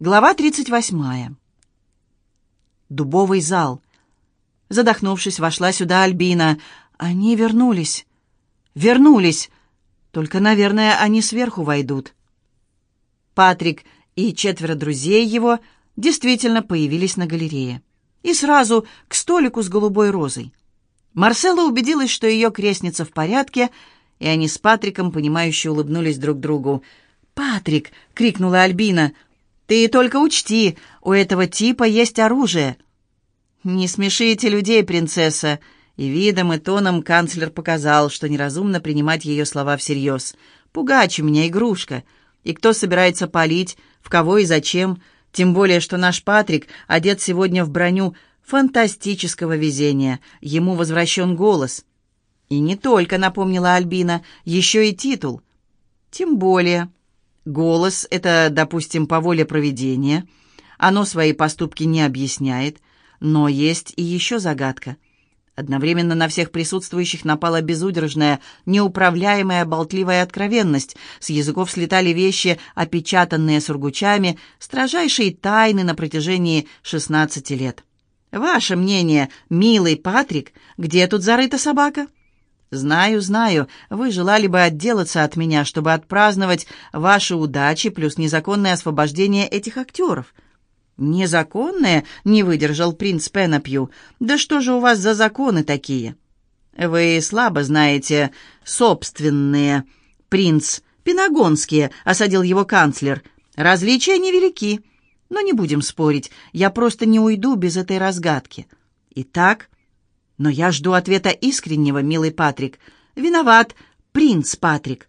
Глава 38. Дубовый зал. Задохнувшись, вошла сюда Альбина. Они вернулись. Вернулись. Только, наверное, они сверху войдут. Патрик и четверо друзей его действительно появились на галерее. И сразу к столику с голубой розой. Марсела убедилась, что ее крестница в порядке, и они с Патриком, понимающе улыбнулись друг другу. «Патрик!» — крикнула Альбина — ты только учти, у этого типа есть оружие». «Не смешите людей, принцесса!» И видом и тоном канцлер показал, что неразумно принимать ее слова всерьез. «Пугач у меня игрушка. И кто собирается палить, в кого и зачем? Тем более, что наш Патрик одет сегодня в броню фантастического везения. Ему возвращен голос». «И не только», — напомнила Альбина, — «еще и титул». «Тем более». Голос — это, допустим, по воле проведения. Оно свои поступки не объясняет. Но есть и еще загадка. Одновременно на всех присутствующих напала безудержная, неуправляемая болтливая откровенность. С языков слетали вещи, опечатанные сургучами, строжайшие тайны на протяжении 16 лет. «Ваше мнение, милый Патрик, где тут зарыта собака?» «Знаю, знаю, вы желали бы отделаться от меня, чтобы отпраздновать ваши удачи плюс незаконное освобождение этих актеров». «Незаконное?» — не выдержал принц Пенопью. «Да что же у вас за законы такие?» «Вы слабо знаете собственные, принц Пенагонские», — осадил его канцлер. «Различия невелики, но не будем спорить, я просто не уйду без этой разгадки. Итак, но я жду ответа искреннего, милый Патрик. Виноват, принц Патрик.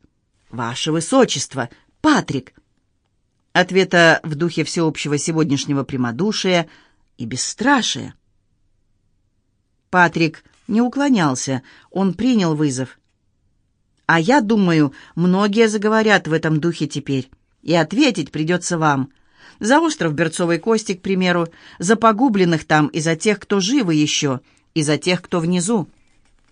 Ваше Высочество, Патрик. Ответа в духе всеобщего сегодняшнего прямодушия и бесстрашия. Патрик не уклонялся, он принял вызов. А я думаю, многие заговорят в этом духе теперь, и ответить придется вам. За остров Берцовой Кости, к примеру, за погубленных там и за тех, кто живы еще — и за тех, кто внизу.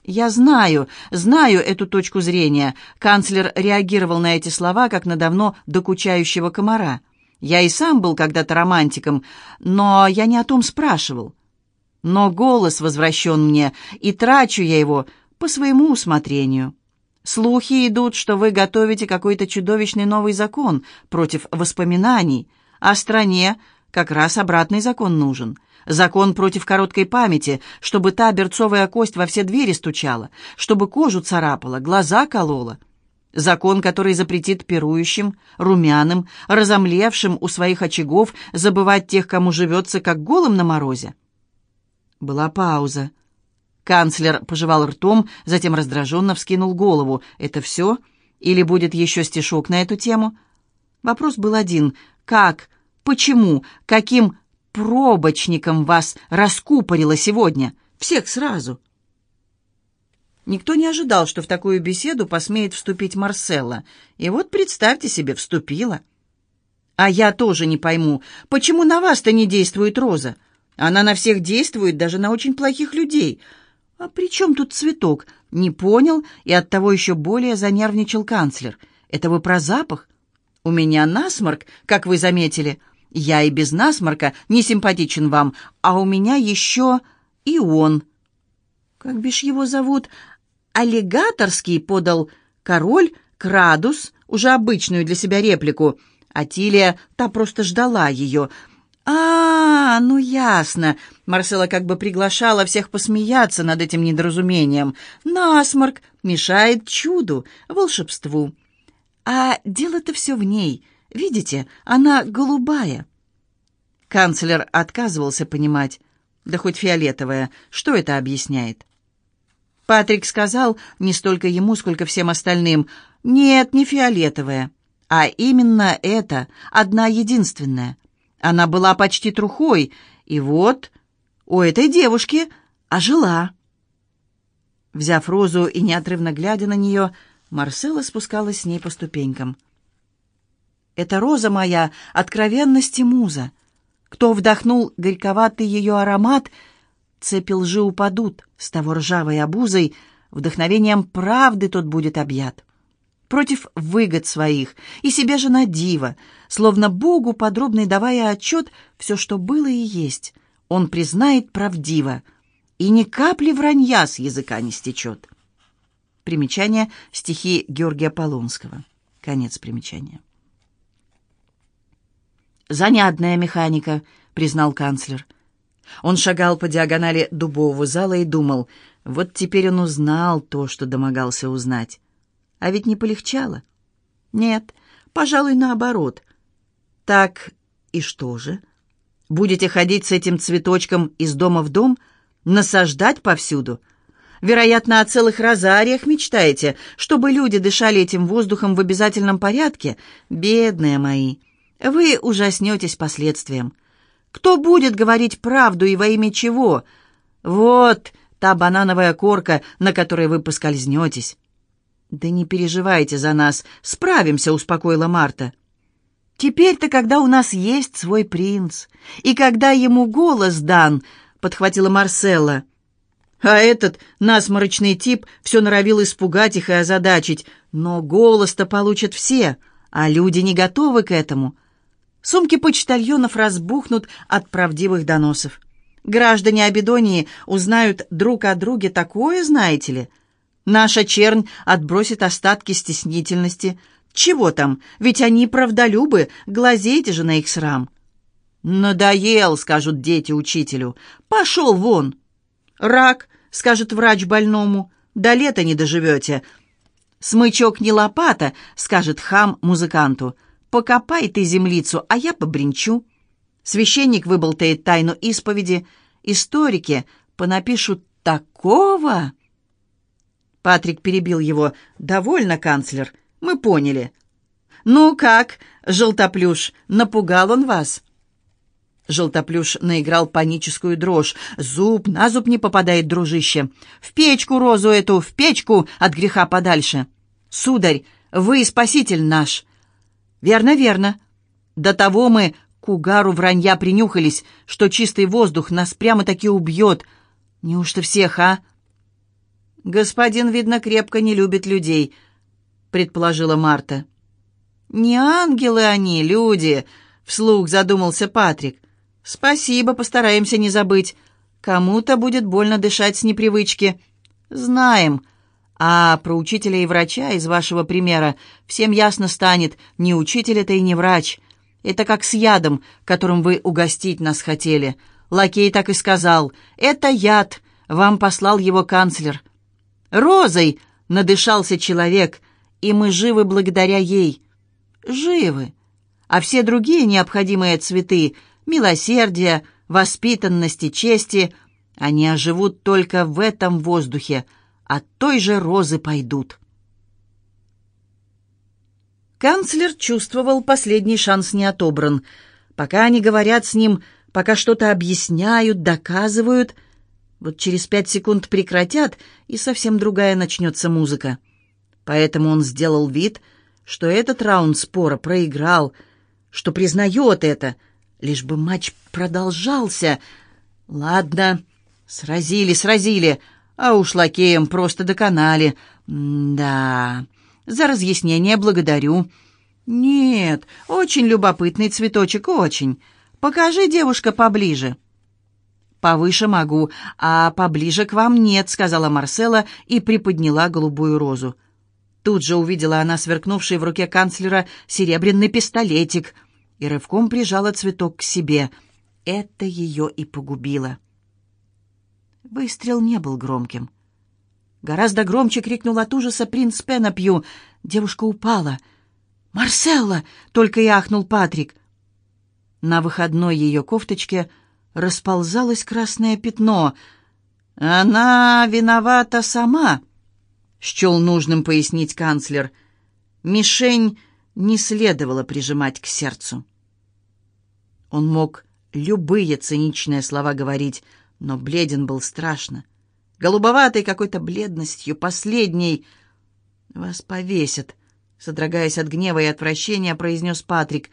Я знаю, знаю эту точку зрения. Канцлер реагировал на эти слова, как на давно докучающего комара. Я и сам был когда-то романтиком, но я не о том спрашивал. Но голос возвращен мне, и трачу я его по своему усмотрению. Слухи идут, что вы готовите какой-то чудовищный новый закон против воспоминаний, а стране как раз обратный закон нужен — Закон против короткой памяти, чтобы та берцовая кость во все двери стучала, чтобы кожу царапала, глаза колола. Закон, который запретит пирующим, румяным, разомлевшим у своих очагов забывать тех, кому живется, как голым на морозе. Была пауза. Канцлер пожевал ртом, затем раздраженно вскинул голову. «Это все? Или будет еще стишок на эту тему?» Вопрос был один. «Как? Почему? Каким пробочником вас раскупорило сегодня, всех сразу». Никто не ожидал, что в такую беседу посмеет вступить Марселла. И вот, представьте себе, вступила. А я тоже не пойму, почему на вас-то не действует Роза? Она на всех действует, даже на очень плохих людей. А при чем тут цветок? Не понял, и оттого еще более занервничал канцлер. Это вы про запах? У меня насморк, как вы заметили. Я и без насморка не симпатичен вам, а у меня еще и он. Как бишь его зовут? Аллигаторский подал король Крадус, уже обычную для себя реплику. А Тилия, та просто ждала ее. «А, ну ясно!» Марсела как бы приглашала всех посмеяться над этим недоразумением. «Насморк мешает чуду, волшебству. А дело-то все в ней». Видите, она голубая». Канцлер отказывался понимать, да хоть фиолетовая, что это объясняет. Патрик сказал не столько ему, сколько всем остальным, «Нет, не фиолетовая, а именно это, одна единственная. Она была почти трухой, и вот у этой девушки ожила». Взяв розу и неотрывно глядя на нее, Марсела спускалась с ней по ступенькам. Это роза моя, откровенности муза. Кто вдохнул горьковатый ее аромат, цепи лжи упадут с того ржавой обузой, вдохновением правды тот будет объят. против выгод своих, и себе же на диво, словно Богу подробный давая отчет все, что было и есть, он признает правдиво, и ни капли вранья с языка не стечет. Примечание стихи Георгия Полонского. Конец примечания. «Занятная механика», — признал канцлер. Он шагал по диагонали дубового зала и думал, вот теперь он узнал то, что домогался узнать. А ведь не полегчало. Нет, пожалуй, наоборот. Так и что же? Будете ходить с этим цветочком из дома в дом, насаждать повсюду? Вероятно, о целых розариях мечтаете, чтобы люди дышали этим воздухом в обязательном порядке? Бедные мои, вы ужаснетесь последствиям. Кто будет говорить правду и во имя чего? Вот та банановая корка, на которой вы поскользнетесь. «Да не переживайте за нас, справимся», — успокоила Марта. «Теперь-то, когда у нас есть свой принц, и когда ему голос дан», — подхватила Марселла. А этот насморочный тип все норовил испугать их и озадачить, но голос-то получат все, а люди не готовы к этому. Сумки почтальонов разбухнут от правдивых доносов. Граждане Абидонии узнают друг о друге такое, знаете ли, — Наша чернь отбросит остатки стеснительности. Чего там? Ведь они правдолюбы, глазейте же на их срам. «Надоел», — скажут дети учителю. «Пошел вон». «Рак», — скажет врач больному. «До лета не доживете». «Смычок не лопата», — скажет хам музыканту. «Покопай ты землицу, а я побренчу». Священник выболтает тайну исповеди. Историки понапишут такого... Патрик перебил его. «Довольно, канцлер. Мы поняли». «Ну как, желтоплюш, напугал он вас?» Желтоплюш наиграл паническую дрожь. «Зуб на зуб не попадает, дружище. В печку розу эту, в печку, от греха подальше. Сударь, вы спаситель наш». «Верно, верно. До того мы к угару вранья принюхались, что чистый воздух нас прямо-таки убьет. Неужто всех, а?» «Господин, видно, крепко не любит людей», — предположила Марта. «Не ангелы они, люди», — вслух задумался Патрик. «Спасибо, постараемся не забыть. Кому-то будет больно дышать с непривычки. Знаем. А про учителя и врача из вашего примера всем ясно станет, не учитель это и не врач. Это как с ядом, которым вы угостить нас хотели. Лакей так и сказал. Это яд. Вам послал его канцлер. Розой надышался человек, и мы живы благодаря ей. Живы. А все другие необходимые цветы — милосердия, воспитанности, чести — они оживут только в этом воздухе, от той же розы пойдут. Канцлер чувствовал, последний шанс не отобран. Пока они говорят с ним, пока что-то объясняют, доказывают — вот через пять секунд прекратят, и совсем другая начнется музыка. Поэтому он сделал вид, что этот раунд спора проиграл, что признает это, лишь бы матч продолжался. Ладно, сразили, сразили, а уж лакеем просто доконали. М да, за разъяснение благодарю. Нет, очень любопытный цветочек, очень. Покажи, девушка, поближе. «Повыше могу, а поближе к вам нет», — сказала Марсела и приподняла голубую розу. Тут же увидела она сверкнувший в руке канцлера серебряный пистолетик и рывком прижала цветок к себе. Это ее и погубило. Выстрел не был громким. Гораздо громче крикнул от ужаса принц Пенопью. Девушка упала. «Марселла!» — только и ахнул Патрик. На выходной ее кофточке — расползалось красное пятно. «Она виновата сама», — счел нужным пояснить канцлер. Мишень не следовало прижимать к сердцу. Он мог любые циничные слова говорить, но бледен был страшно. Голубоватой какой-то бледностью, последней. «Вас повесят», — содрогаясь от гнева и отвращения, произнес Патрик.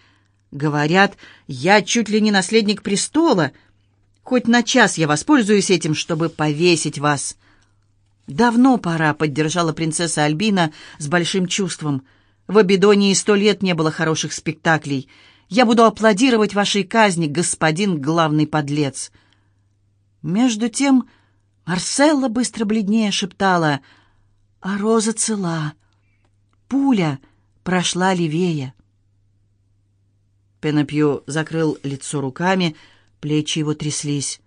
«Говорят, я чуть ли не наследник престола», — Хоть на час я воспользуюсь этим, чтобы повесить вас». «Давно пора», — поддержала принцесса Альбина с большим чувством. «В Абидонии сто лет не было хороших спектаклей. Я буду аплодировать вашей казни, господин главный подлец». Между тем Марселла быстро бледнее шептала, «А роза цела. Пуля прошла левее». Пенопью закрыл лицо руками, плечи его тряслись.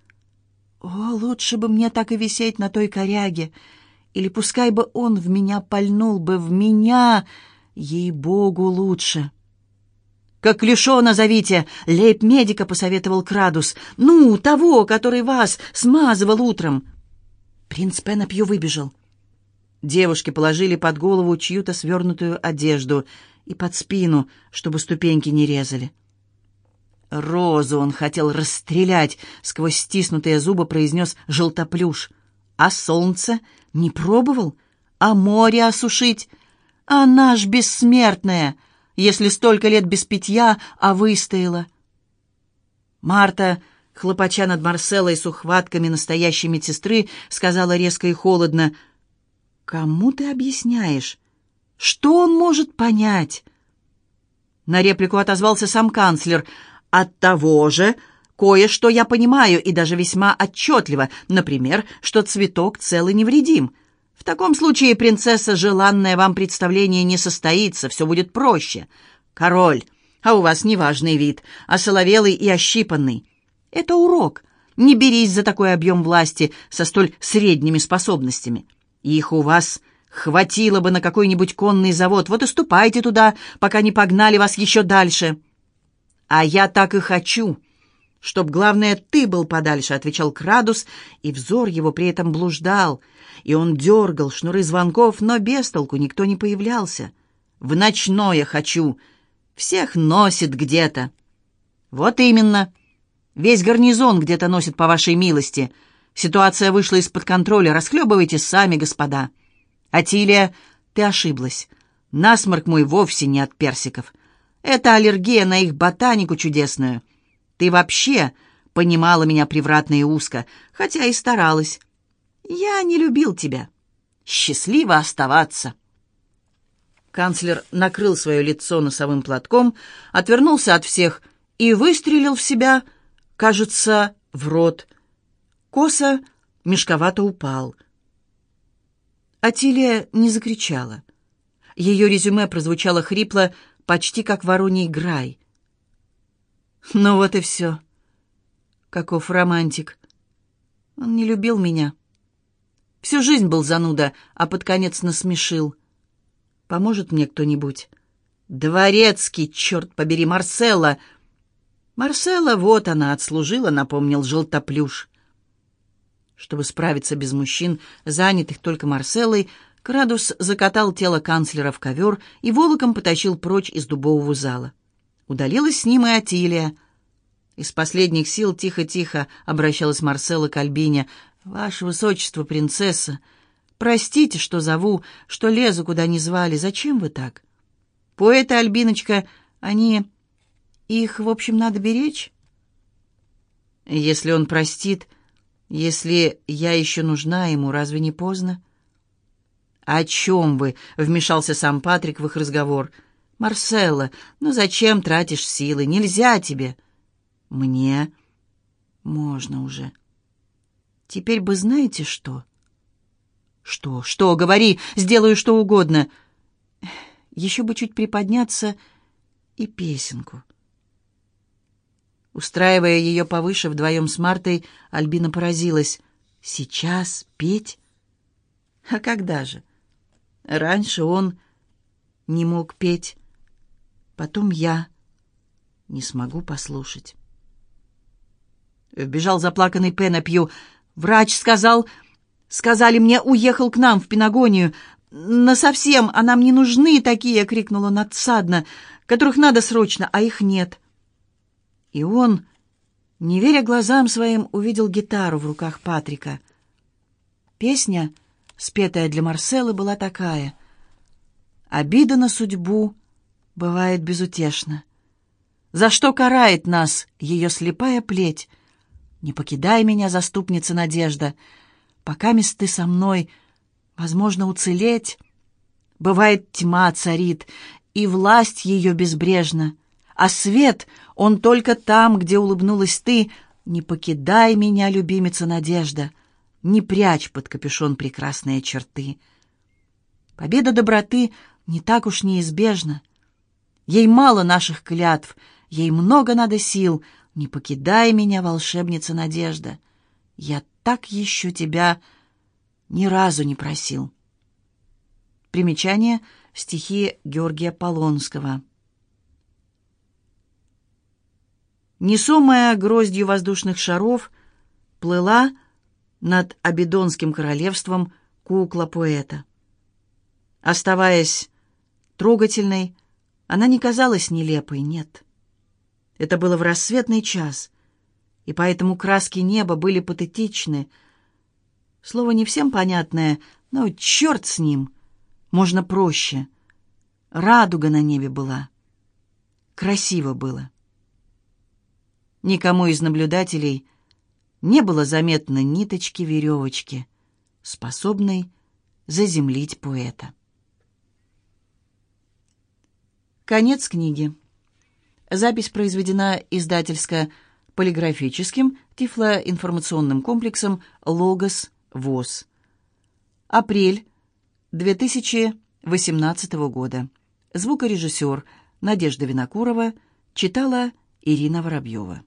О, лучше бы мне так и висеть на той коряге. Или пускай бы он в меня пальнул бы, в меня, ей-богу, лучше. «Как клюшо назовите!» — лейб-медика посоветовал Крадус. «Ну, того, который вас смазывал утром!» Принц Пенопью выбежал. Девушки положили под голову чью-то свернутую одежду и под спину, чтобы ступеньки не резали. Розу он хотел расстрелять, сквозь стиснутые зубы произнес желтоплюш. А солнце не пробовал? А море осушить? Она ж бессмертная, если столько лет без питья, а выстояла. Марта, хлопача над Марселой с ухватками настоящей медсестры, сказала резко и холодно, «Кому ты объясняешь? Что он может понять?» На реплику отозвался сам канцлер — от того же кое-что я понимаю и даже весьма отчетливо, например, что цветок цел и невредим. В таком случае, принцесса, желанное вам представление не состоится, все будет проще. Король, а у вас неважный вид, осоловелый и ощипанный. Это урок. Не берись за такой объем власти со столь средними способностями. Их у вас хватило бы на какой-нибудь конный завод. Вот и ступайте туда, пока не погнали вас еще дальше». «А я так и хочу, чтоб, главное, ты был подальше», — отвечал Крадус, и взор его при этом блуждал, и он дергал шнуры звонков, но без толку никто не появлялся. «В ночное хочу. Всех носит где-то». «Вот именно. Весь гарнизон где-то носит по вашей милости. Ситуация вышла из-под контроля. Расхлебывайте сами, господа». «Атилия, ты ошиблась. Насморк мой вовсе не от персиков». Это аллергия на их ботанику чудесную. Ты вообще понимала меня превратно и узко, хотя и старалась. Я не любил тебя. Счастливо оставаться. Канцлер накрыл свое лицо носовым платком, отвернулся от всех и выстрелил в себя, кажется, в рот. Коса мешковато упал. Атилия не закричала. Ее резюме прозвучало хрипло, почти как вороний грай. Ну вот и все. Каков романтик. Он не любил меня. Всю жизнь был зануда, а под конец насмешил. Поможет мне кто-нибудь? Дворецкий, черт побери, Марселла! Марселла, вот она, отслужила, напомнил желтоплюш. Чтобы справиться без мужчин, занятых только Марселлой, Крадус закатал тело канцлера в ковер и волоком потащил прочь из дубового зала. Удалилась с ним и Атилия. Из последних сил тихо-тихо обращалась Марсела к Альбине. «Ваше высочество, принцесса, простите, что зову, что лезу, куда не звали. Зачем вы так? Поэты, Альбиночка, они... Их, в общем, надо беречь?» «Если он простит, если я еще нужна ему, разве не поздно?» «О чем вы?» — вмешался сам Патрик в их разговор. «Марселла, ну зачем тратишь силы? Нельзя тебе». «Мне?» «Можно уже». «Теперь бы знаете что?» «Что? Что? Говори, сделаю что угодно». «Еще бы чуть приподняться и песенку». Устраивая ее повыше вдвоем с Мартой, Альбина поразилась. «Сейчас петь? А когда же?» Раньше он не мог петь, потом я не смогу послушать. Вбежал заплаканный Пенопью. Врач сказал... Сказали мне, уехал к нам в Пенагонию. Насовсем, а нам не нужны такие, — крикнул он надсадно, — которых надо срочно, а их нет. И он, не веря глазам своим, увидел гитару в руках Патрика. Песня — спетая для Марселы, была такая. «Обида на судьбу бывает безутешна. За что карает нас ее слепая плеть? Не покидай меня, заступница надежда, пока мест ты со мной, Возможно, уцелеть. Бывает, тьма царит, и власть ее безбрежна. А свет, он только там, где улыбнулась ты. Не покидай меня, любимица Надежда, не прячь под капюшон прекрасные черты. Победа доброты не так уж неизбежна. Ей мало наших клятв, ей много надо сил. Не покидай меня, волшебница Надежда. Я так еще тебя ни разу не просил. Примечание стихи Георгия Полонского. Несомая гроздью воздушных шаров плыла над Абидонским королевством кукла поэта. Оставаясь трогательной, она не казалась нелепой, нет. Это было в рассветный час, и поэтому краски неба были патетичны. Слово не всем понятное, но черт с ним, можно проще. Радуга на небе была. Красиво было. Никому из наблюдателей не было заметно ниточки-веревочки, способной заземлить поэта. Конец книги. Запись произведена издательско-полиграфическим тифлоинформационным комплексом «Логос ВОЗ». Апрель 2018 года. Звукорежиссер Надежда Винокурова читала Ирина Воробьева.